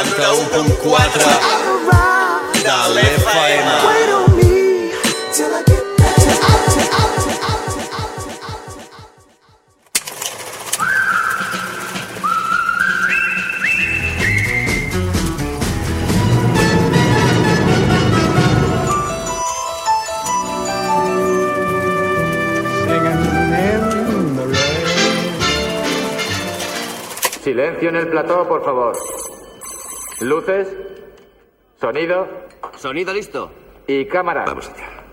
91.4 de l'FM. Wait on me till I get back to Silencio en el plató, por favor. Luces, sonido Sonido listo. y cámara. Vamos allá.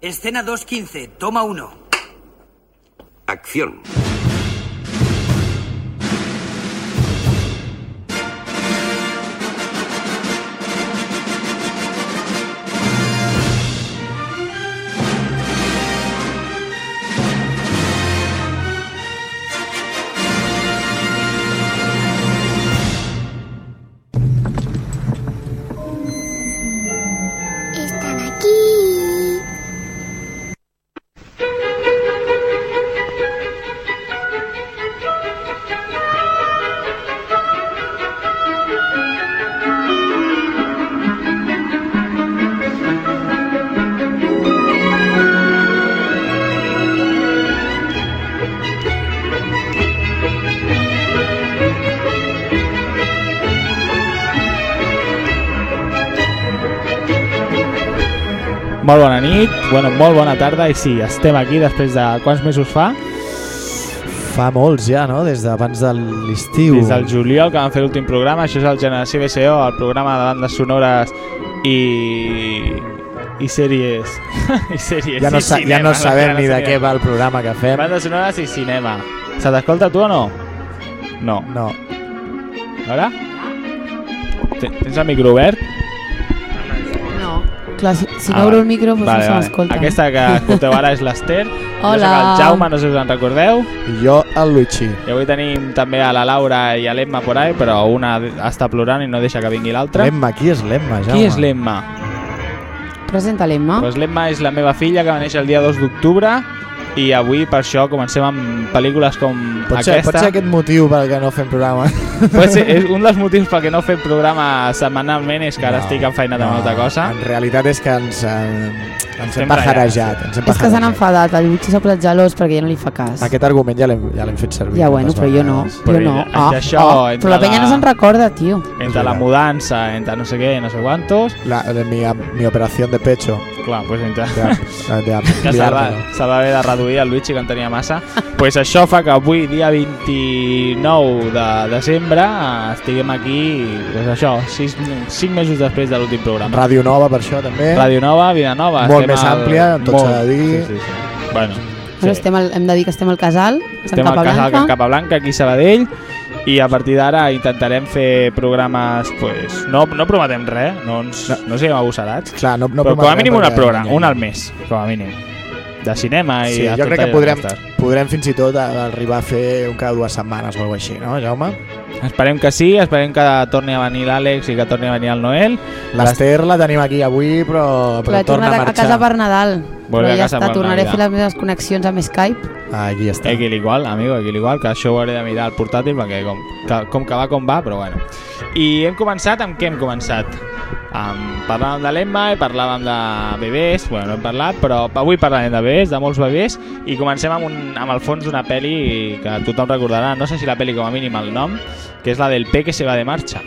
Escena 2.15, toma 1. Acción. Molt bona nit, bueno, molt bona tarda i sí, estem aquí després de quants mesos fa? Fa molts ja, no? Des d'abans de l'estiu. Des del juliol que vam fer l'últim programa, això és el Generació BCO, el programa de bandes sonores i i sèries i sèries Ja no, i sa ja cinema, no sabem ni de què va el programa que fem. Bandes sonores i cinema. Se t'escolta tu o no? No. No. Ara? Ten- Tens el micro obert? Clar, si, si Ah, no obro el micro, doncs Vale, no se vale. Aquesta que escolteu ara és l'Ester. Jo Hola. soc el Jaume, no sé si us en recordeu. I jo, el Luigi. I avui tenim també a la Laura i a l'Emma por ahí, però una està plorant i no deixa que vingui l'altra. L'Emma, qui és l'Emma, Jaume? Qui és l'Emma? Presenta l'Emma. Pues L'Emma és la meva filla que va néixer el dia 2 d'octubre i avui per això comencem amb pel·lícules com Pot ser, aquesta. pot ser aquest motiu pel que no fem programa. Pot ser, és un dels motius pel que no fem programa setmanalment és que ara No, estic enfeinat amb una altra cosa. En realitat és que ens, eh, ens hem pajarejat. Ens hem És que s'han enfadat, el Luigi s'ha posat gelós perquè ja no li fa cas. Aquest argument ja l'hem ja l'hem fet servir. Ja, bueno, però jo no. Però Jo no. Ah, això, ah, entre però la penya no se'n recorda, tio. Entre la mudança, entre no sé què, no sé quantos, La, de mi, mi operació de pecho. clar, pues entre... De, de, de que va, ampliar-me. se va haver de reduir el Luigi que en tenia massa pues això fa que avui dia 29 de desembre eh, estiguem aquí pues això, 6, 5 mesos després de l'últim programa Ràdio Nova, per això, també. Ràdio Nova, Vida Nova Molt estem més àmplia, tot s'ha de dir. sí, sí, sí. bueno, Bueno, estem al, hem de dir que estem al casal, estem al casal Can Capablanca aquí a Sabadell i a partir d'ara intentarem fer programes pues, no, no prometem res no, ens, no. no siguem agosarats Clar, no, no però com a mínim un al programa, un al mes com a mínim de cinema i Sí, jo crec que podrem, podrem fins i tot arribar a fer un cada dues setmanes o alguna així, no, Jaume? Esperem que sí, esperem que torni a venir l'Àlex i que torni a venir el Noel. L'Ester la tenim aquí avui, però, però torna a a, a marxar. casa per Nadal. Volve però a ja casa està, tornaré a fer les meves connexions amb Skype. Ah, aquí està. Aquí l'igual, amigo, aquí l'igual, que això ho hauré de mirar al portàtil perquè com que, com que va com va, però bueno. I hem començat amb què hem començat? Um, parlàvem de l'Emma i parlàvem de bebès, bueno, no hem parlat, però avui parlarem de bebès, de molts bebès, i comencem amb, un, amb el fons d'una pel·li que tothom recordarà, no sé si la pel·li com a mínim el nom, que és la del P que se va de marxa.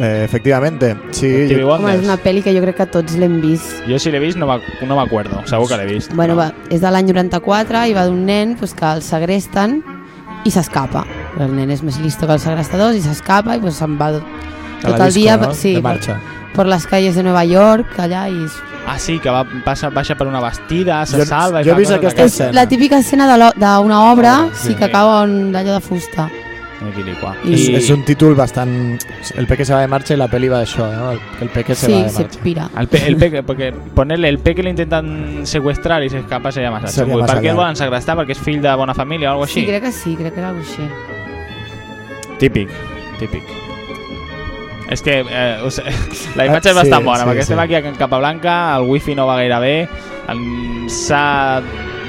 Eh, efectivamente, sí. Jo, Home, és una pel·li que jo crec que tots l'hem vist. Jo si l'he vist no m'ac- no m'acuerdo, segur que l'he vist. Bueno, va, és de l'any 94 i va d'un nen pues, que el segresten i s'escapa. El nen és més listo que els segrestadors i s'escapa i pues, se'n va tot el dia disco, no? sí, de per, marxa. per les calles de Nova York, allà, i... Ah, sí, que va, passa, baixa per una bastida, se Jo- salva... i jo he vist aquesta escena. La típica escena d'una obra, Sí. sí, que cau en d'allò de fusta. I- És, és un títol bastant... El peque se va de marxa i la peli va d'això, no? El, el peque se va Sí, de se marxa. pira. El pe, el pe, porque ponerle el pe que le intentan secuestrar y se escapa sería más Seria xungo. I massa per què el volen segrestar? Perquè és fill de bona família o alguna Sí, així? crec que sí, crec que era alguna així. Típic, típic. És que eh, us, la imatge Eh, és bastant sí, bona, sí, perquè sí. estem aquí a Capablanca, el wifi no va gaire bé s'ha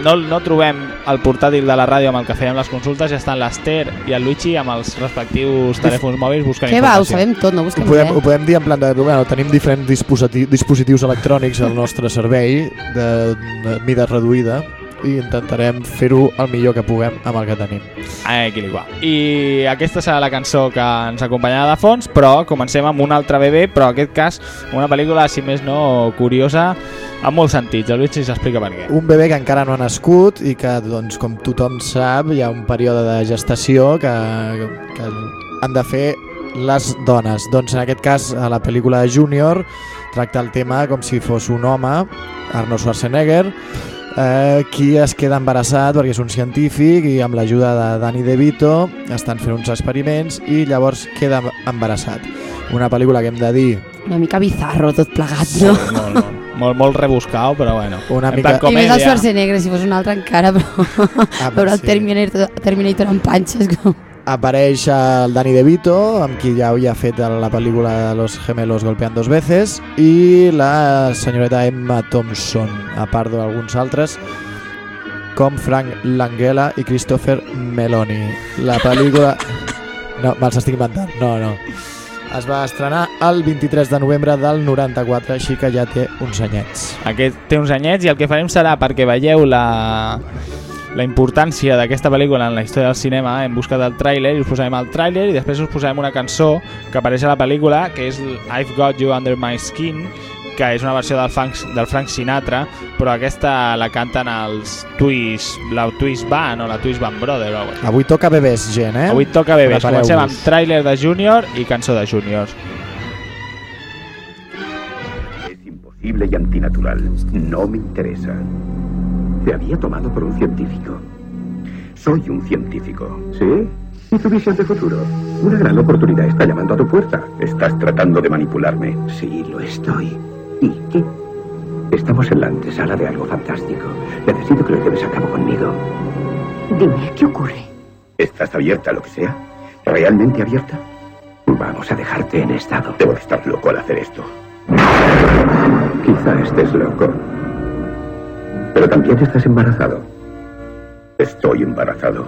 no, no trobem el portàtil de la ràdio amb el que fèiem les consultes, ja estan l'Ester i el Luigi amb els respectius telèfons mòbils buscant Què va? Ho sabem tot, no Ho busquem podem, ho res. podem dir en plan de... Bueno, tenim diferents dispositius, dispositius electrònics al nostre servei de, de mida reduïda i intentarem fer-ho el millor que puguem amb el que tenim. Va. I aquesta serà la cançó que ens acompanyarà de fons, però comencem amb un altre bebè, però en aquest cas una pel·lícula, si més no, curiosa, en molts sentits. El Luigi s'explica per què. Un bebè que encara no ha nascut i que, doncs, com tothom sap, hi ha un període de gestació que, que han de fer les dones. Doncs en aquest cas, a la pel·lícula de Junior, tracta el tema com si fos un home, Arnold Schwarzenegger, eh, qui es queda embarassat perquè és un científic i amb l'ajuda de Danny DeVito estan fent uns experiments i llavors queda embarassat. Una pel·lícula que hem de dir Una mica bizarro tot plegat, no? Molt, molt, molt, molt rebuscat, però bueno. Una En mica- I més el. Schwarzenegger, si fos un altre encara, però Ah, veure el sí. Terminator, Terminator amb panxes com... apareix el Danny DeVito, amb qui ja havia fet la pel·lícula de Los Gemelos golpeant dos veces, i la senyoreta Emma Thompson, a part d'alguns altres, com Frank Langella i Christopher Meloni. La pel·lícula... No, me'ls estic inventant. No, no. Es va estrenar el 23 de novembre del 94, així que ja té uns anyets. Aquest té uns anyets i el que farem serà perquè veieu la, la importància d'aquesta pel·lícula en la història del cinema. Hem buscat el tràiler i us posarem el tràiler i després us posarem una cançó que apareix a la pel·lícula que és I've Got You Under My Skin que és una versió del Frank, del Frank Sinatra però aquesta la canten els Twist, la Twist Band o la Twist Band Brother o. Avui toca bebès, gent, eh? Avui toca bebès, comencem amb tràiler de Junior i cançó de Junior. Es imposible y antinatural. No me interesa. Te había tomado por un científico. Soy un científico. ¿Sí? ¿Y tu visión de futuro? Una gran oportunidad está llamando a tu puerta. Estás tratando de manipularme. Sí, lo estoy. ¿Y qué? Estamos en la antesala de algo fantástico. Necesito que lo lleves a cabo conmigo. Dime, ¿qué ocurre? ¿Estás abierta a lo que sea? ¿Realmente abierta? Vamos a dejarte en estado. Debo de estar loco al hacer esto. Quizá estés loco. Pero también estás embarazado. Estoy embarazado.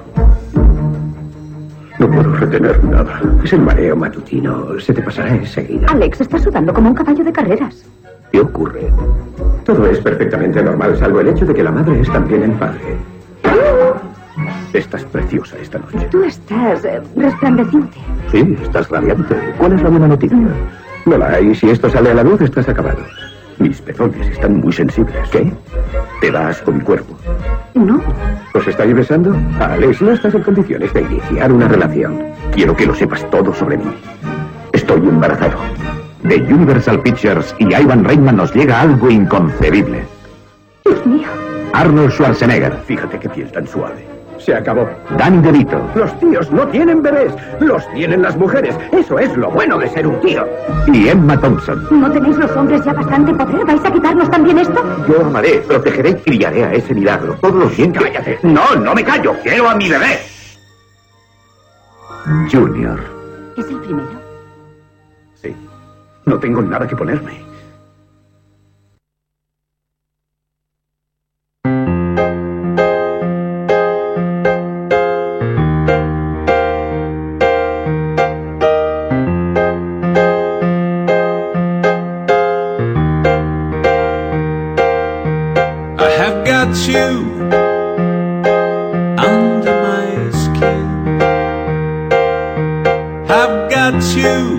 No puedo retener nada. Es el mareo matutino. Se te pasará enseguida. Alex está sudando como un caballo de carreras. ¿Qué ocurre? Todo es perfectamente normal, salvo el hecho de que la madre es también el padre. Estás preciosa esta noche. Tú estás eh, resplandeciente. Sí, estás radiante. ¿Cuál es la buena noticia? No la hay. Si esto sale a la luz, estás acabado. Mis pezones están muy sensibles. ¿Qué? ¿Te da asco mi cuerpo? No, ¿Os estáis besando? Alex, no estás en condiciones de iniciar una relación. Quiero que lo sepas todo sobre mí. Estoy embarazado. De Universal Pictures y Ivan Reitman nos llega algo inconcebible. Dios mío. Arnold Schwarzenegger. Fíjate qué piel tan suave. Se acabó. Danny DeVito. Los tíos no tienen bebés, los tienen las mujeres. Eso es lo bueno de ser un tío. Y Emma Thompson. ¿No tenéis los hombres ya bastante poder? ¿Vais a quitarnos también esto? Yo amaré, protegeré y criaré a ese milagro. Todo lo siento. ¡Cállate! No, no me callo. Quiero a mi bebé. Junior. ¿Es el primero? Sí. No tengo nada que ponerme. Got you under my skin. I've got you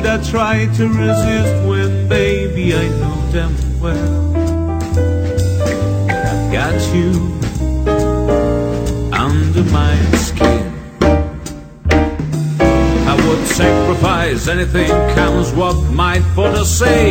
should I try to resist when, baby, I know damn well I've got you under my skin? I would sacrifice anything comes what might for the sake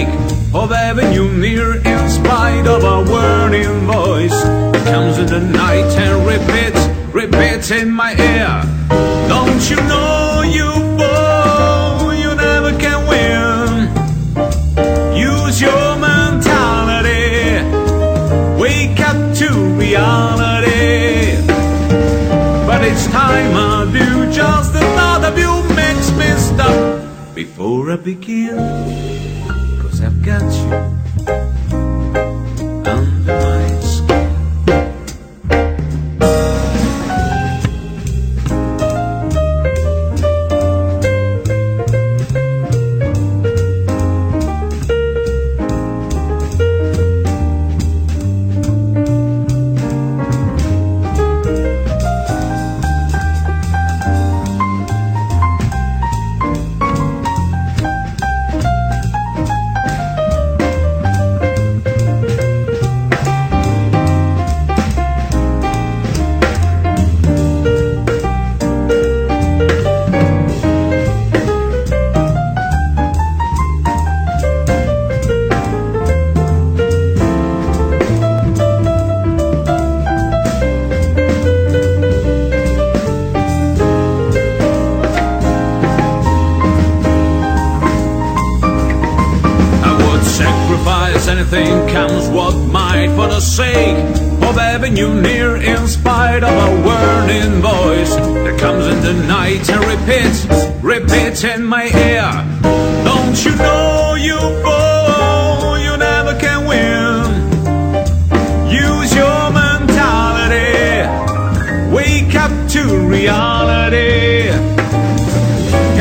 before I begin. Cause I've got you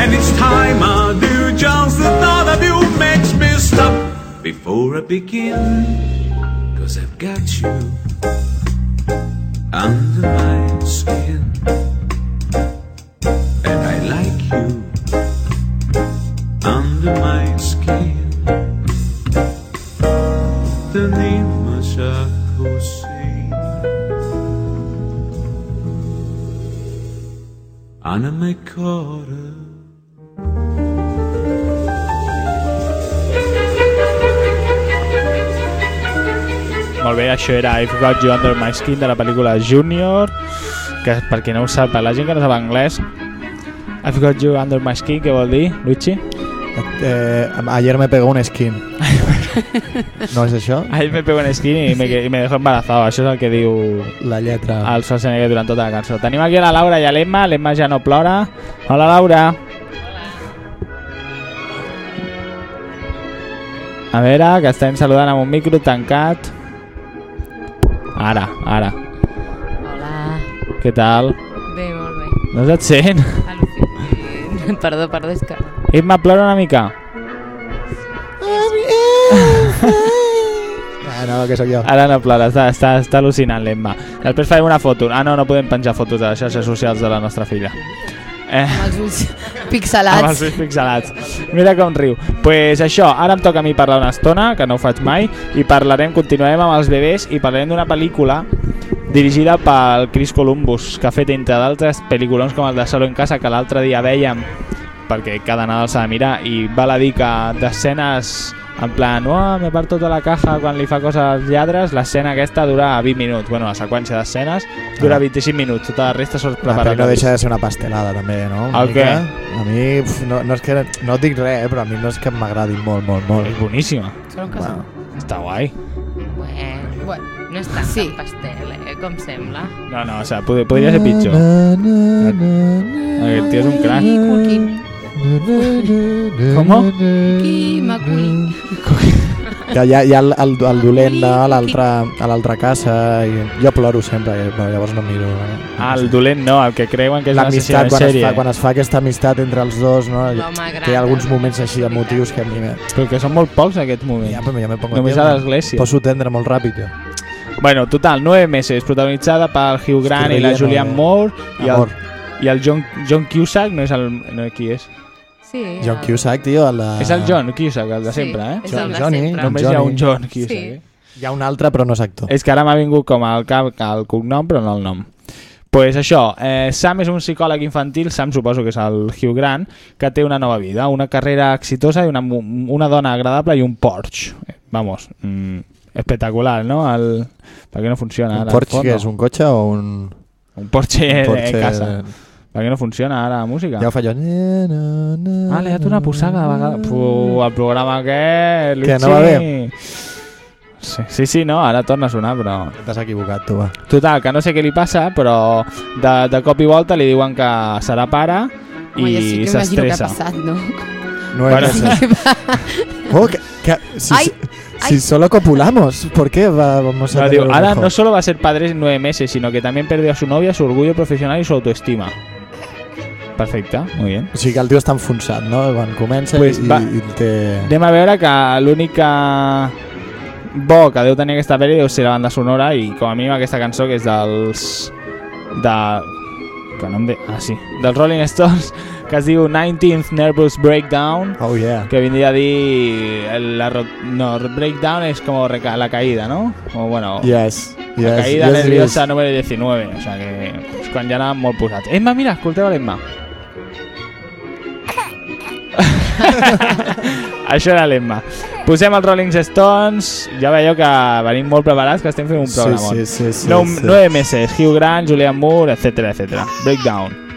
And each time I do, just the thought of you makes me stop before I begin. Cause I've got you under my skin. And I like you under my skin. Tenim já você. Ana me cora. Això era I've Got You Under My Skin de la pel·lícula Junior, que per qui no ho sap, per la gent que no sap anglès, I've Got You Under My Skin, què vol dir, Luigi? Eh, ayer me pegó un skin. no és això? Ahí me pego en skin i me, i me dejo embarazado, això és el que diu La lletra. el Schwarzenegger durant tota la cançó. Tenim aquí a la Laura i a l'Emma, l'Emma ja no plora. Hola, Laura. A veure, que estem saludant amb un micro tancat. Ara, ara. Hola. Què tal? Bé, molt bé. No se't sent? Perdó, perdó, és que... Emma, plora una mica. Ah, no, que sóc jo. Ara no plora, està, està, està al·lucinant l'Emma. Després farem una foto. Ah, no, no podem penjar fotos a les xarxes socials de la nostra filla. Eh, Amb els ulls pixelats. amb els ulls pixelats. Mira com riu. pues això, ara em toca a mi parlar una estona, que no ho faig mai, i parlarem, continuarem amb els bebès i parlarem d'una pel·lícula dirigida pel Chris Columbus, que ha fet, entre d'altres, pel·lículons com el de Solo en casa, que l'altre dia vèiem, perquè cada Nadal s'ha de mirar, i val a dir que d'escenes en plan, oh, me parto tota la caja quan li fa coses als lladres, l'escena aquesta dura 20 minuts. Bueno, la seqüència d'escenes dura Ah. 25 minuts, tota la resta són Ah, però preparats. no deixa de ser una pastelada també, no? Una El què? A mi, uf, no, no és que no dic res, eh, però a mi no és que m'agradi molt, molt, molt. És boníssima. Casa. Està guai. Bueno, bueno, no és tan, sí. tan pastel, eh, com sembla. No, no, o sea, pod podria ser pitjor. Aquest tio és un crac. M'aculli. Que hi ha, hi ha el, el, el dolent de l'altra a l'altra casa i jo ploro sempre, i, però llavors no miro. Eh? Ah, el dolent no, el que creuen que és una L'amistat, de quan, es fa, quan es fa aquesta amistat entre els dos, no? Gran, que hi ha alguns moments així emotius que a mi... Me... Però que són molt pocs aquests moments. Ja, però ja me pongo Només a l'església. Posso tendre molt ràpid, jo. Bueno, total, 9 mesos, protagonitzada per Hugh Grant i la Julianne de- Moore i el, i el John, John Cusack, no és el... No, qui és? Sí. John Cusack, tio, el de... És el John Cusack, el de Sí, sempre, eh? és el de Johnny, sempre. Només Johnny. hi ha un John Cusack, Sí. eh? Hi ha un altre, però no és actor. És que ara m'ha vingut com al cap el cognom, però no el nom. pues això, eh, Sam és un psicòleg infantil, Sam suposo que és el Hugh Grant, que té una nova vida, una carrera exitosa i una, una dona agradable i un Porsche. Eh, Vamos, mm, espectacular, ¿no? El... ¿Para qué no funciona? Un ara, Porsche que és un cotxe o un... Un Porsche, un Porsche de casa. Per què no funciona ara la música? Ja ho fa allò... Na, na, na, Ah, li ha donat una posada cada vegada. Puh, el programa aquest... Luigi. Que no va bé? Sí, sí, sí, no, ara torna a sonar, però... T'has equivocat, tu, va. Total, que no sé què li passa, però de, de cop i volta li diuen que serà pare Home, jo sí i que imagino que ha s'estressa. passat, no? Nueve Bueno, meses. Oh, que, que- si, Ay, si solo copulamos, ¿por qué va- vamos a No, digo, hijo? no solo va a ser padre en nueve meses, sino que también perdió a su novia, su orgullo profesional y su autoestima. Perfecte, muy bien. O sigui que el tio està enfonsat, no? Quan comença Pues i, va. i té... Anem a veure que l'únic que bo que deu tenir aquesta pel·li deu ser la banda sonora i com a mínim aquesta cançó que és dels de que no em de... ah sí, dels Rolling Stones que es diu 19th Nervous Breakdown Oh, yeah. que vindria a dir el- la no, breakdown és com la caïda, no? o bueno, Yes, la yes, caïda yes, nerviosa yes. número 19 o sea que quan ja anàvem molt posats Emma, mira, escolteu a l'Emma Això era l'Emma. Posem els Rolling Stones. Ja veieu que venim molt preparats, que estem fent un Sí, programa. sí, sí, sí, no, sí. Nueve meses. Hugh Grant, Julian Moore, etc, etc. Breakdown.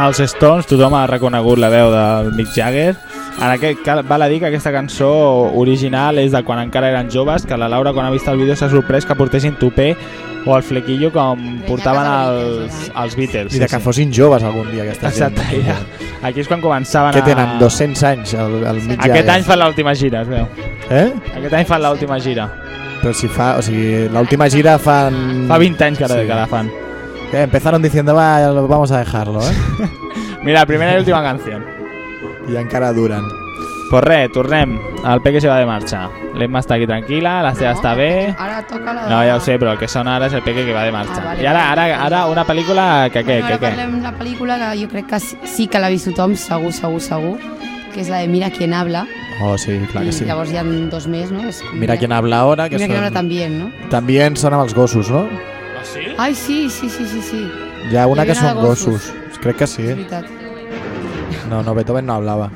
Els Stones, tothom ha reconegut la veu del Mick Jagger. En aquest, val a dir que aquesta cançó original és de quan encara eren joves, que la Laura quan ha vist el vídeo s'ha sorprès que portessin tupé o el flequillo com portaven els, els Beatles. I de que fossin joves algun dia aquesta Exacte, gent. ja. Aquí és quan començaven Que a... tenen 200 anys el, el Mick Aquest Jagger. any fan l'última gira, es veu. Eh? Aquest any fan l'última gira. Però si fa, o sigui, l'última gira fan... Fa 20 anys que, sí. que la fan. Que empezaron diciendo, va, vamos a dejarlo, eh? Mira, primera i última canció. I encara duren. Pues res, tornem. El Peque se va de marxa. L'Emma està aquí tranquil·la, la Cea està bé... Ara toca la... No, ja ho sé, però el que sona ara és el Peque que va de marxa. Ah, vale, I ara, ara, ara una pel·lícula que què, Bueno, que què? parlem pel·lícula que jo crec que sí, sí que l'ha vist tothom, segur, segur, segur, que és la de Mira quién habla. Oh, sí, clar que I sí. llavors hi ha dos més, no? És com Mira quién habla ahora, que Mira quién habla también, no? També amb els gossos, no? Ah, sí? Ai, sí, sí, sí, sí, sí. Hi ha una Hi que són gossos. gossos. Crec que sí. És veritat. No, no, Beethoven no hablava.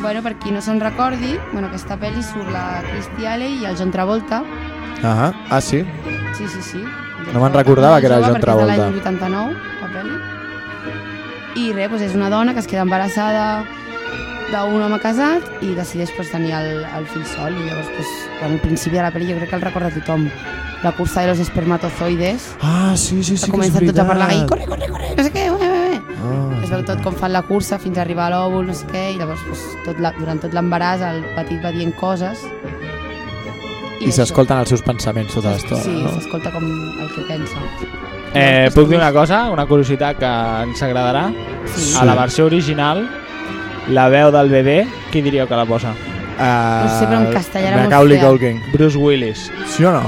Bueno, per qui no se'n recordi, bueno, aquesta pel·li surt la Christy Alley i el John Travolta. Ah, ah sí? Sí, sí, sí. No me'n recordava que era Jove, John perquè és de Travolta. l'any 89, la pel·li. I res, doncs és una dona que es queda embarassada d'un home casat i decideix pues, tenir el, el fill sol i llavors pues, al principi de la pel·li jo crec que el recorda tothom la cursa de los espermatozoides Ah, sí, sí, sí, que comencen tots a parlar i corre, corre, corre, no sé què, bé, bé, bé. Ah, es veu tot com fan la cursa fins a arribar a l'òvul, no sé què, i llavors pues, tot la, durant tot l'embaràs el petit va dient coses I s'escolten els seus pensaments tota l'estona, Sí, no? s'escolta com el que pensa. Eh, puc dir una cosa, una curiositat que ens agradarà? Sí. A la versió original, la veu del bebè, qui diríeu que la posa? Uh, No sé, però en castellà era molt Macaulay fea. Culkin. Bruce Willis. Sí o no?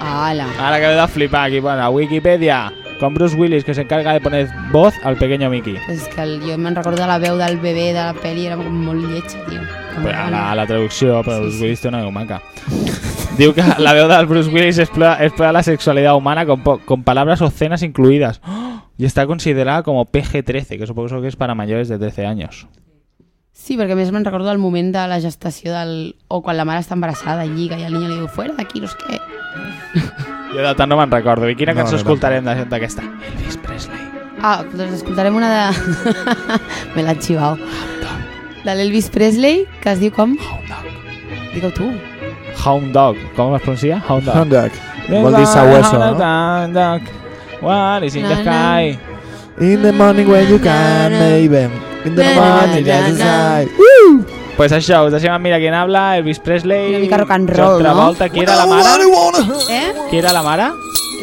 Ala. Ahora que he de flipar aquí, bueno, Wikipedia, con Bruce Willis que se encarga de poner voz al pequeño Mickey. És que el, jo me'n recordo la veu del bebè de la pel·li, era com molt lletja, tio. Com Però a, la, a la traducció, però Bruce Willis té una veu maca. Diu que la veu del Bruce Willis explora, explora la sexualidad humana con, con palabras obscenas incluidas. ¡Oh! Y está considerada como PG-13, que supongo que es para mayores de 13 años. Sí, perquè a més me'n recordo el moment de la gestació del... o quan la mare està embarassada i lliga i el niño li diu fuera d'aquí, no sé què. Jo de tant no me'n recordo. I quina No, cançó no, escoltarem de- d'aquesta? Elvis Presley. Ah, doncs escoltarem una de... Me l'ha xivau. De l'Elvis Presley, que es diu com? Hound Dog. Digue-ho tu. Hound Dog. Com es pronuncia? Hound Dog. Hound Dog. Vol dir sabueso, no? Hound Dog. What is in the sky? In the morning when you can, maybe. Na, just na. inside. Woo! Pues això, us deixem amb Mira quién habla, Elvis Presley, Una mica rock and John roll, no? Travolta. Qui era la mare? Eh? Qui era la mare?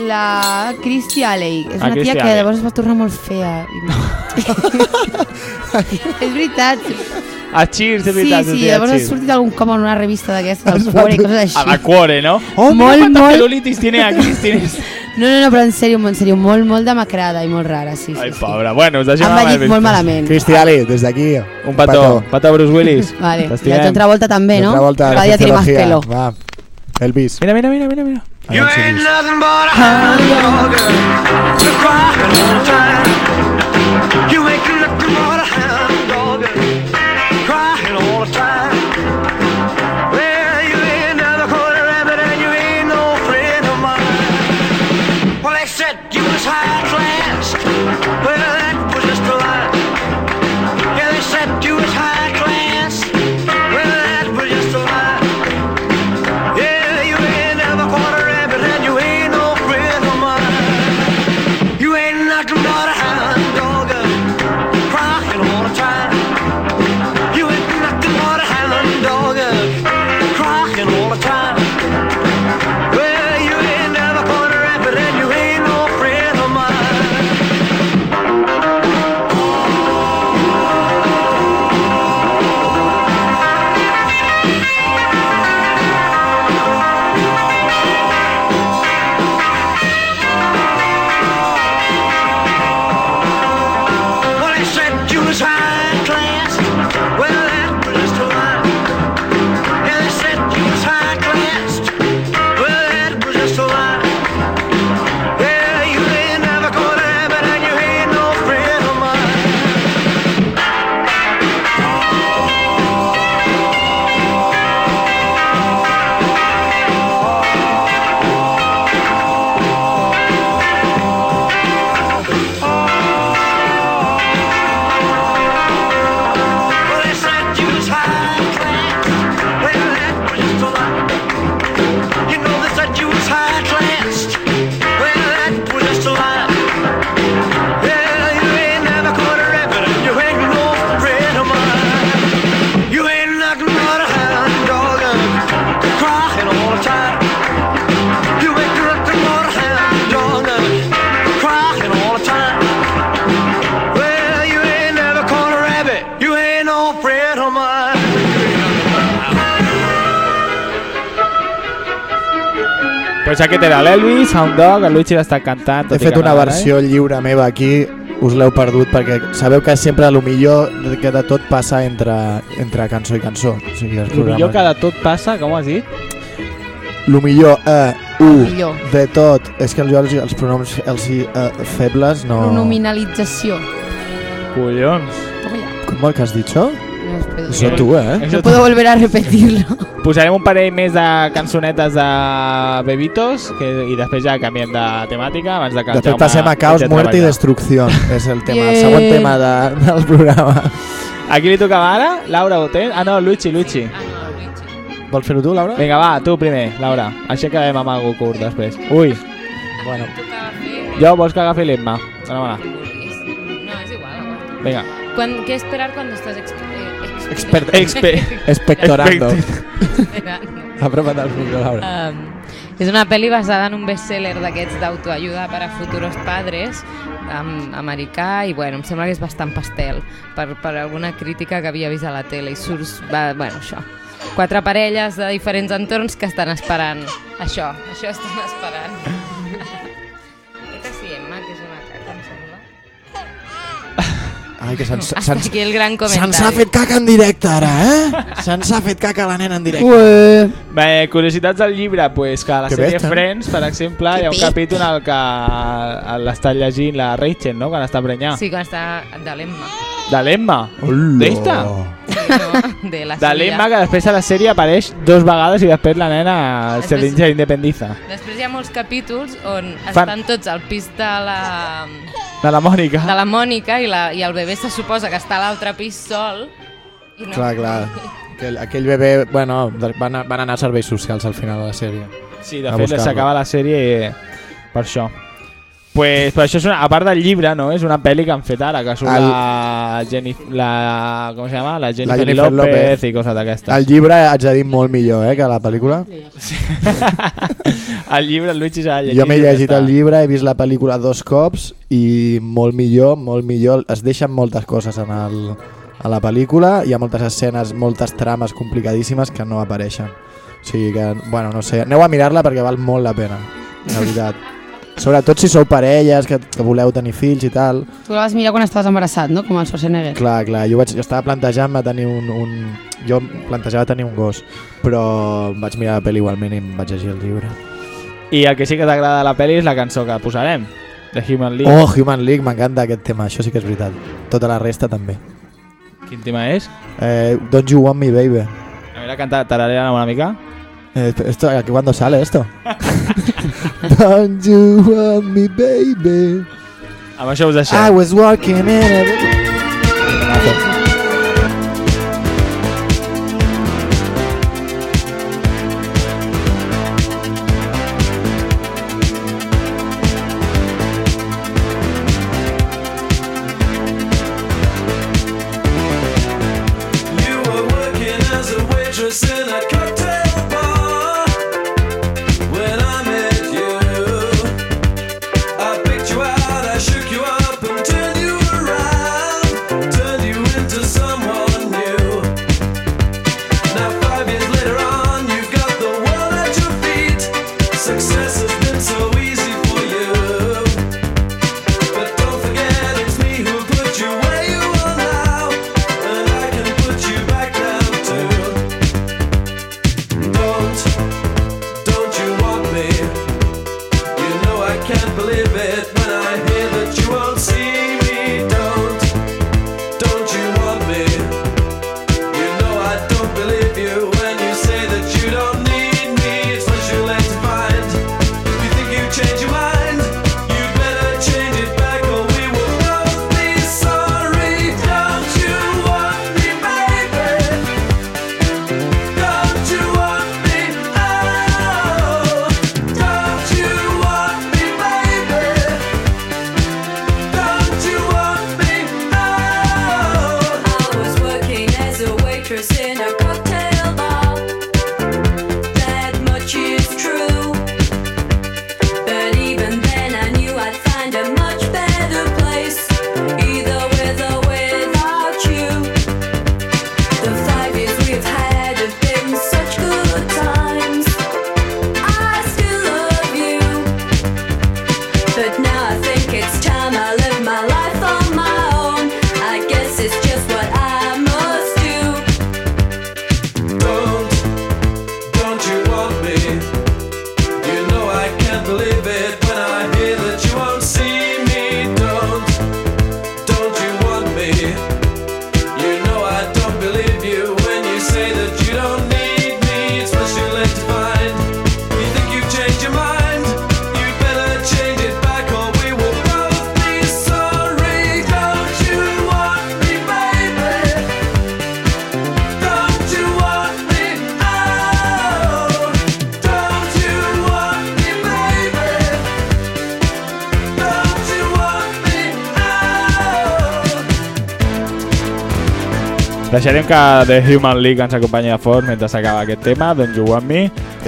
La Christy Alley. És Ah, una tia que llavors es va tornar molt fea. és veritat. A Cheers, de Sí, veritat. sí, deia llavors ha sortit algun com en una revista d'aquestes, del Cuore i coses així. A la cuore, ¿no? Oh, Molt, ¿Cuánta molt- tiene aquí? Tienes... No, no, no, però en sèrio, en sèrio, molt, molt demacrada i molt rara, sí, sí. Ai, sí. pobra. Bueno, us deixem Elvis molt malament. Cristi Ali, des d'aquí. Un petó. Petó a Bruce Willis. Vale. I el John Travolta també, no? Volta, Cada dia tiene más pelo. Va. Elvis. Mira, mira, mira, mira, mira. You ain't nothing but a hound dog. You're crying all the time. Pues aquest era l'Elvis, Hound Dog, el Luigi l'està cantant. tot He fet una versió lliure meva aquí, us l'heu perdut perquè sabeu que sempre el millor que de tot passa entre, entre cançó i cançó. O sigui, Eh? El millor que de tot passa, com ho has dit? Lo millor, eh, u, Millor. de tot. És que jo els, els pronoms els hi, eh, febles no... Pronominalització. Collons. Toma ya. Com el que has dit, això? Puedo- Això tu, eh? Això No puedo volver a repetirlo. Posarem un parell més de cançonetes de Bebitos que, i després ja canviem de temàtica abans de que el Després Jaume passem a caos, muerte i destrucció. És el tema, el Yeah. següent tema de, del programa. A qui li tocava ara? Laura ho té? Ah, no, Luigi, Luigi. Vols fer-ho tu, Laura? Vinga, va, tu primer, Laura. Així acabem amb algú curt després. Ui, Bueno, jo vols que agafi l'Emma? Dóna-me-la. No, és igual. Vinga. Quan, ¿Qué esperar cuando estás exp eh, Expert- Expe- espectorando. Esperando. Apropa't al micro, Laura. Um, és una pel·li basada en un bestseller d'aquests d'autoajuda per a futuros padres um, americà i bueno, em sembla que és bastant pastel per, per alguna crítica que havia vist a la tele i surts, va, bueno, això quatre parelles de diferents entorns que estan esperant això, això estan esperant Ai, que se'ns Hasta aquí el gran comentari. se'ns ha fet caca en directe ara, eh? Se'ns ha fet caca la nena en directe. Ué. Bé, curiositats del llibre, pues, que a la Que sèrie besta. Friends, per exemple, hi ha un Que capítol en el que l'està llegint la Rachel, no?, quan està prenyà. Sí, quan està de l'Emma. De l'Emma. D'esta? No, de la De suya. l'Emma, que després a la sèrie apareix dos vegades i després la nena se Després- independiza. Després hi ha molts capítols on Fan- estan tots al pis de la, De la Mònica. de la Mònica i, la, i el bebè se suposa que està a l'altre pis sol. I no. Clar, clar. Aquell, aquell bebè, bueno, van, a- van anar a serveis socials al final de la sèrie. Sí, de A fet, s'acaba la sèrie i... per això. Pues, però això és una, a part del llibre, no? És una pel·li que han fet ara, que surt El- la, Jenny, la... Com se llama? La Jennifer, Jennifer López, López. i coses d'aquestes. El llibre haig de dir molt millor, eh, que la pel·lícula. el llibre, el Luigi s'ha llegit. Jo m'he llegit està. el llibre, he vist la pel·lícula dos cops i molt millor, molt millor. Es deixen moltes coses en el, a la pel·lícula, hi ha moltes escenes, moltes trames complicadíssimes que no apareixen. O sigui que, bueno, no sé, aneu a mirar-la perquè val molt la pena, la veritat. Sobretot si sou parelles, que, que voleu tenir fills i tal. Tu la vas mirar quan estaves embarassat, no? Com el Schwarzenegger. Clar, clar, jo, vaig, jo estava plantejant-me tenir un, un... Jo plantejava tenir un gos, però em vaig mirar la pel·li igualment i em vaig llegir el llibre. I el que sí que t'agrada de la pel·li és la cançó que posarem, de Human League. Oh, Human League, m'encanta aquest tema, això sí que és veritat. Tota la resta també. Quin tema és? Eh, Don't You Want Me Baby. A veure, canta, tararea una mica. Eh, esto, ¿Cuándo sale esto? Don't you want me baby. I was walking in a... has been so easy Deixarem que The Human League ens acompanyi de fons mentre s'acaba aquest tema, Don't You Want Me.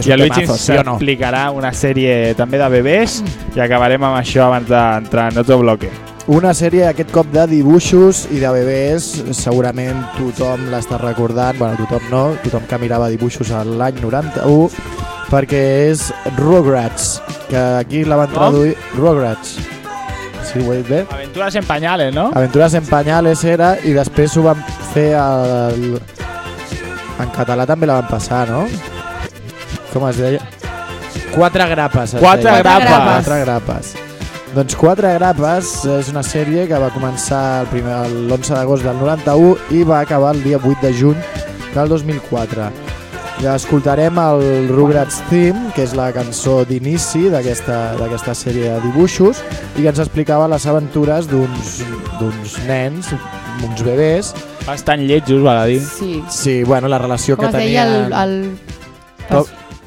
I el Luigi ens sí no? explicarà una sèrie també de bebès i acabarem amb això abans d'entrar en otro bloque. Una sèrie aquest cop de dibuixos i de bebès, segurament tothom l'està recordant, bueno, tothom no, tothom que mirava dibuixos l'any 91, perquè és Rugrats, que aquí la van traduir... Rugrats. Sí, dit bé? Aventures en pañales, no? Aventures en pañales era, i després ho van fer el... En català també la van passar, no? Com es deia? Quatre grapes. es Quatre deia. grapes. Quatre grapes. Doncs Quatre grapes és una sèrie que va començar el primer- l'11 d'agost del 91 i va acabar el dia 8 de juny del 2004. I escoltarem el Rugrats Theme, que és la cançó d'inici d'aquesta d'aquesta sèrie de dibuixos i que ens explicava les aventures d'uns d'uns nens, uns bebès. Bastant lletjos, val a dir. Sí. Sí, bueno, la relació Com que es deia el... el,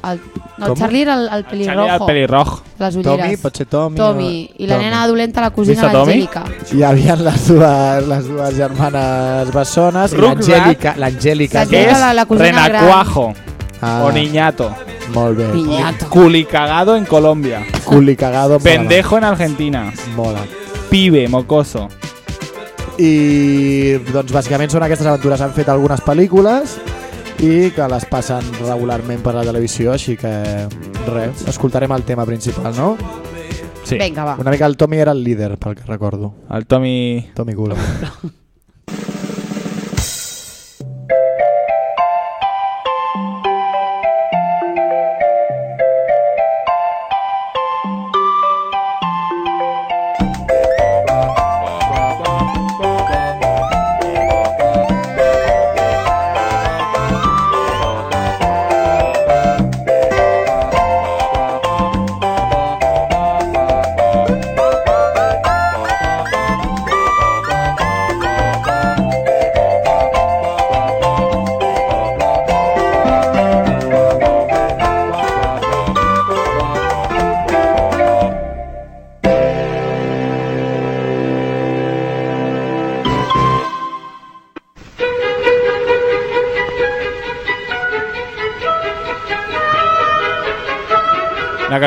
el no, el? Charlie era el, el pelirrojo. Charlie era el pelirrojo. Les ulleres. Tommy, pot ser Tommy. Tommy. o- I la Tommy. nena dolenta, la cosina, l'Angèlica. Hi havia les dues, les dues germanes bessones l'Angèlica, l'Angèlica és la- la renacuajo Ah, o niñato. Molt bé. Niñato. Culicagado en Colombia. Culi cagado. mola Pendejo en Argentina. Mola. Pibe, mocoso. I doncs bàsicament són aquestes aventures. Han fet algunes pel·lícules i que les passen regularment per la televisió, així que res, escoltarem el tema principal, no? Sí. Vinga, va. Una mica el Tommy era el líder, pel que recordo. El Tommy... Tommy Culo.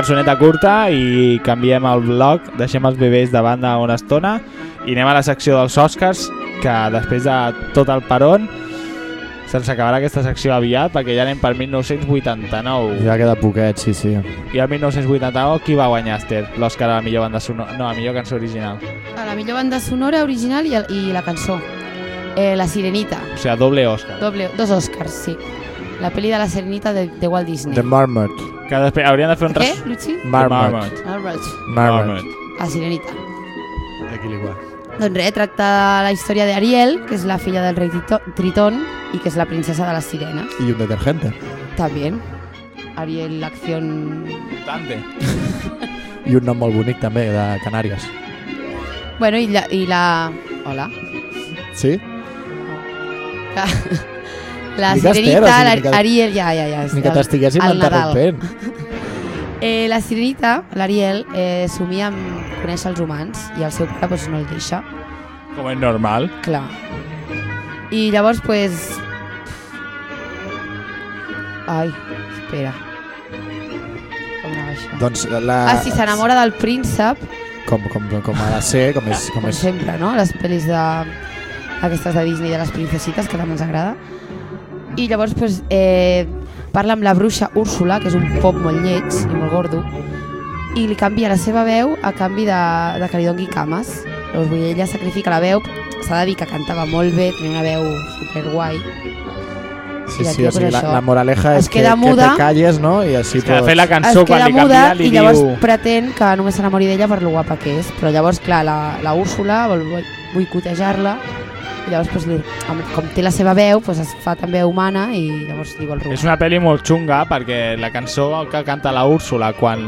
cançoneta curta i canviem el bloc, deixem els bebès de banda una estona i anem a la secció dels Oscars, que després de tot el peron se'ns acabarà aquesta secció aviat perquè ja anem per 1989. Ja queda poquet, sí, sí. I el 1989 qui va guanyar, Esther? L'Òscar a la millor banda sonora... No, a la millor cançó original. A la millor banda sonora original i, el- i la cançó. Eh, la Sirenita. O sigui, doble Òscar. Doble, dos Oscars, sí. La pel·li de la Sirenita de, de Walt Disney. The Marmot. Que després haurien de fer un... Què, res- Luchi? Marmot. Marmot. Marmot. La Sirenita. Aquí l'igual. Doncs res, tracta la història d'Ariel, que és la filla del rei Trito- Tritón i que és la princesa de les sirenes. I un detergente. També. Ariel, l'acció... Mutante. I un nom molt bonic també, de Canàries. Bueno, i la... I la... Hola. Sí? La, la sirenita, Esther, o sigui, la- ni que- Ariel... Ja, ja, ja. Ni que t'estiguéssim interrompent. Eh, la sirenita, l'Ariel, eh, somia amb conèixer els humans i el seu pare pues, no el deixa. Com és normal. Clar. I llavors, pues... Ai, espera. Com anava això? Doncs la... Ah, sí, s'enamora del príncep, Com, com, com ha de ser, com és... Com com és... sempre, no? Les pel·lis de... aquestes de Disney de les princesites, que també ens agrada. I llavors, pues, eh, parla amb la bruixa Úrsula, que és un pop molt lleig i molt gordo, i li canvia la seva veu a canvi de, de que li dongui cames. Llavors, vull dir, ella sacrifica la veu, s'ha de dir que cantava molt bé, tenia una veu superguai. Sí, sí, o sigui, la, la moraleja es és que, queda que muda. te calles, no? I així És que de fet la cançó, es quan queda li muda canvia, li i llavors diu... pretén que només s'enamori d'ella per lo guapa que és. Però llavors, clar, la, la Úrsula vol boi- boicotejar-la llavors, pues, li, amb- com té la seva veu, pues, es fa també humana i llavors li vol robar. És una pel·li molt xunga perquè la cançó que canta la Úrsula quan,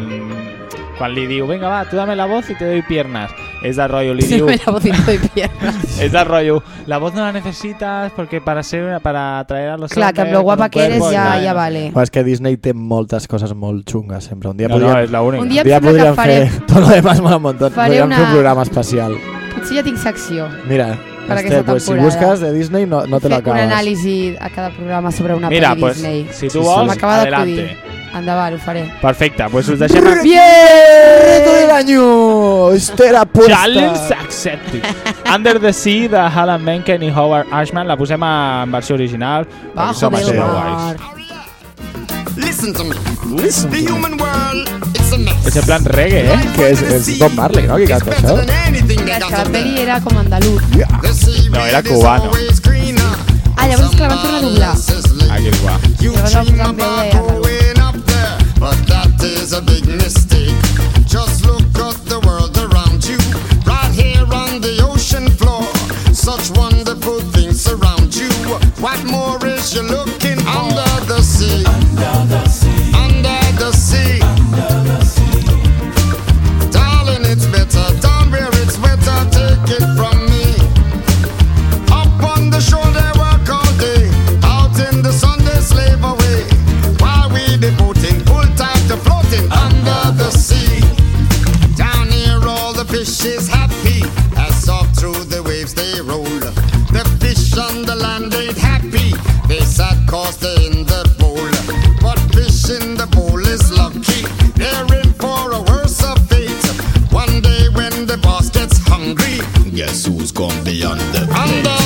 quan li diu venga va, tú dame la voz y te doy piernas és del rotllo, li Sí, diu la voz y te doy piernas. és del rotllo, la voz no la necesitas porque para ser para atraer a los Clar, que amb lo guapa un que eres ja, ja vale. Però és que Disney té moltes coses molt xungues sempre. Un dia No, no, podríem, és la única. Un dia em dia podríem faré- fer... Tot lo demás mola un montón. faré Podríem una- fer un programa especial. Potser ja tinc secció. Mira, per Este, aquesta pues, si busques de Disney no, no te Fer un l'acabes. anàlisi a cada programa sobre una Mira, pel·li pues, Disney. si tu vols, M'acaba adelante. Endavant, ho faré. Perfecte, doncs us deixem... a- Reto del año! Esto era aposta. Challenge accepted. Under the Sea de Alan Menken i Howard Ashman la posem en versió original. Bajo del així de mar. Listen to me. Listen The human world, it's a mess. És en plan reggae, eh? Que és Bob Marley, no? Canta que pel·li era com andalús. The sea No, era cubano. Ah, llavors és que la van tornar a doblar. Aquí Llavors van but that is a big mistake. Just look at the world around you, right here on the ocean floor. Such wonderful things surround you. What more is you looking under the sea? Under the sea. Under the sea. Fish happy as soft through the waves they roll. The fish on the land ain't happy. They sad cause they in the bowl. But fish in the bowl is lucky. They're in for a worse of fate. One day when the boss gets hungry, guess who's gonna be on the under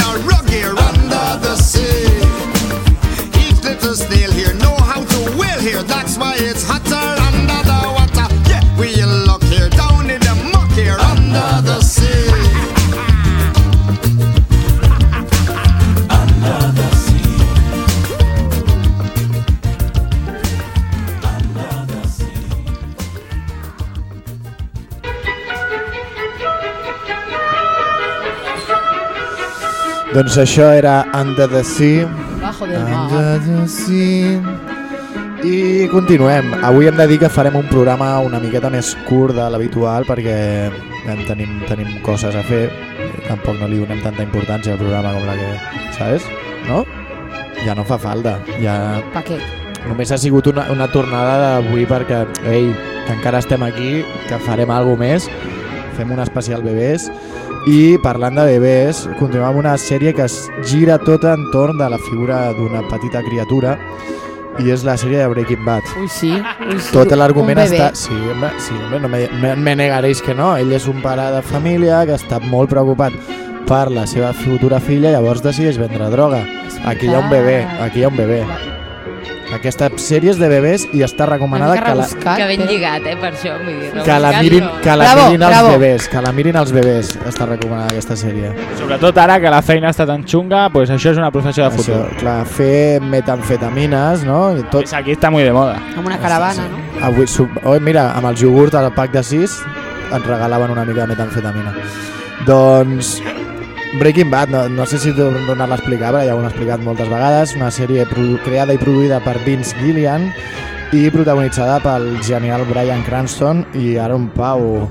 a rug here under the sea. Each little snail here know how to here. That's why it's hotter Doncs això era Under the Sea. Bajo del Under the Sea. I continuem. Avui hem de dir que farem un programa una miqueta més curt de l'habitual perquè en tenim, tenim coses a fer. Tampoc no li donem tanta importància al programa com la que... Saps? No? Ja no fa falta. Ja... Pa què? Només ha sigut una, una tornada d'avui perquè, ei, que encara estem aquí, que farem alguna més, fem un especial bebès i parlant de bebès, continuem amb una sèrie que es gira tota entorn de la figura d'una petita criatura i és la sèrie de Breaking Bad. Ui, sí. Ui, sí. Tot l'argument està... Sí, home, sí, home no me, me, me negaréis que no. Ell és un pare de família que està molt preocupat per la seva futura filla, llavors decideix vendre droga. Aquí hi ha un bebè, aquí hi ha un bebè. Aquesta sèrie és de bebès i està recomanada que la, Que ben lligat, eh, per això. Vull dir, que la mirin, que la Bravo, mirin els bravo. bebès, que la mirin els bebès. Està recomanada aquesta sèrie. Sobretot ara que la feina està tan xunga, pues això és una professió de futur. Això, clar, fer metamfetamines, no? I tot, Pues aquí està muy de moda. Amb una caravana, no? Avui, sub... oh, mira, amb el iogurt al pack de 6 ens regalaven una mica de metamfetamina. Doncs Breaking Bad, no, no sé si donar-la a explicar, però ja ho hem explicat moltes vegades, una sèrie creada i produïda per Vince Gillian i protagonitzada pel genial Brian Cranston i Aaron Pau.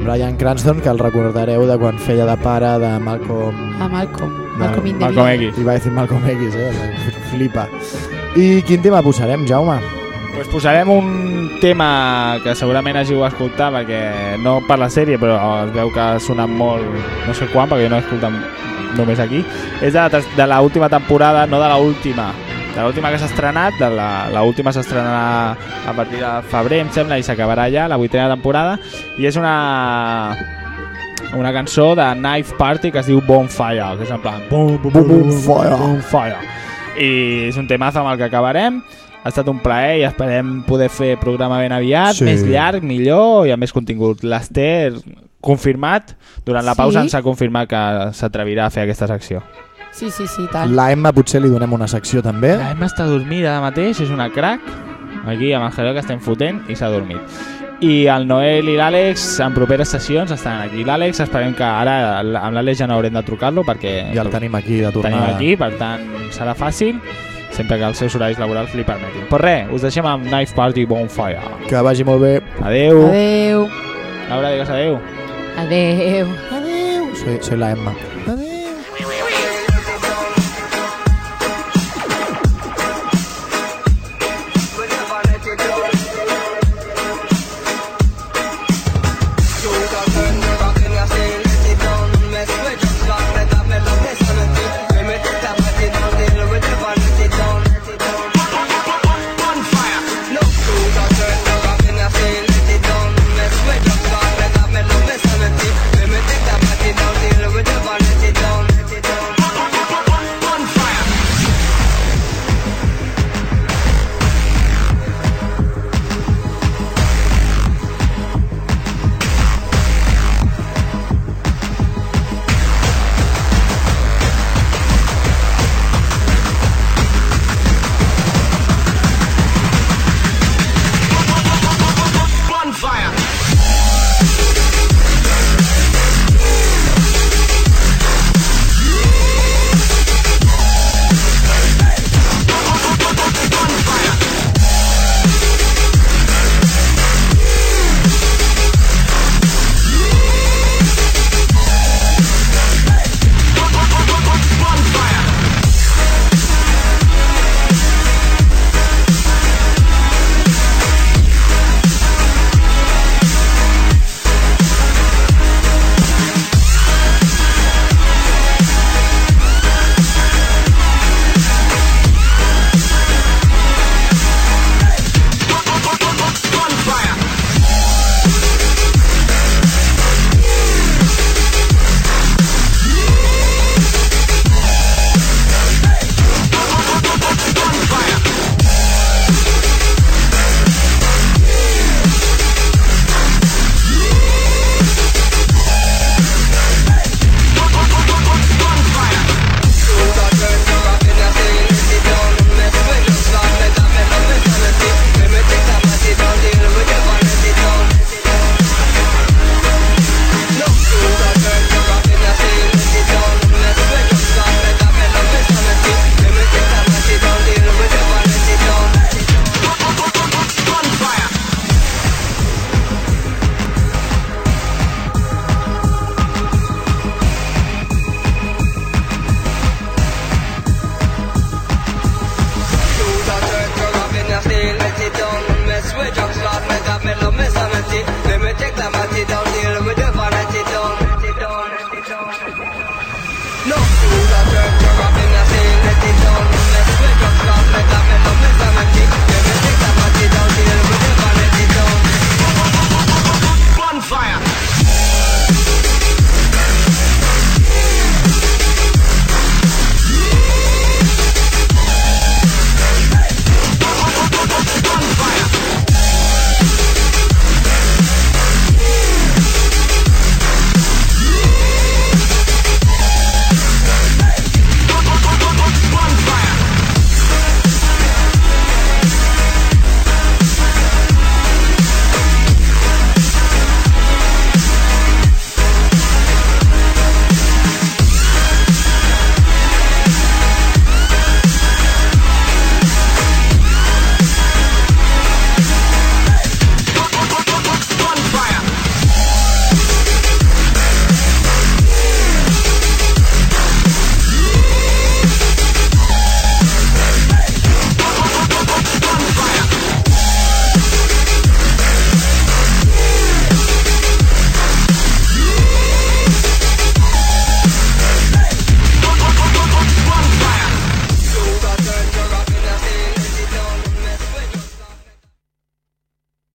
Brian Cranston, que el recordareu de quan feia de pare de Malcolm... A Malcolm. Malcolm Malcolm. X. I va dir Malcolm X, eh? Flipa. I quin tema posarem, Jaume? Pues posarem un tema que segurament hàgiu escoltat perquè no per la sèrie però es veu que ha sonat molt no sé quan perquè jo no he escoltat només aquí és de la de l'última temporada no de l'última de l'última que s'ha estrenat de la, la última s'estrenarà a partir de febrer em sembla i s'acabarà ja la vuitena temporada i és una una cançó de Knife Party que es diu Bonfire que és en plan Bonfire. Bonfire i és un temazo amb el que acabarem ha estat un plaer i esperem poder fer programa ben aviat, Sí. més llarg, millor i amb més contingut. L'Ester confirmat, durant la pausa Sí. ens ha confirmat que s'atrevirà a fer aquesta secció. Sí, sí, sí, tant. La Emma potser li donem una secció també. La Emma està dormida ara mateix, és una crack, aquí amb el Jaleo que estem fotent i s'ha dormit. I el Noel i l'Àlex en properes sessions estan aquí. L'Àlex esperem que ara amb l'Àlex ja no haurem de trucar-lo perquè Ja el tenim aquí de tornada. tenim aquí, per tant serà fàcil sempre que els seus horaris laborals li permetin. Però res, us deixem amb Knife Party Bonfire. Que vagi molt bé. Adeu. Adeu. Laura, digues adeu. Adeu. Soy, soy la Emma.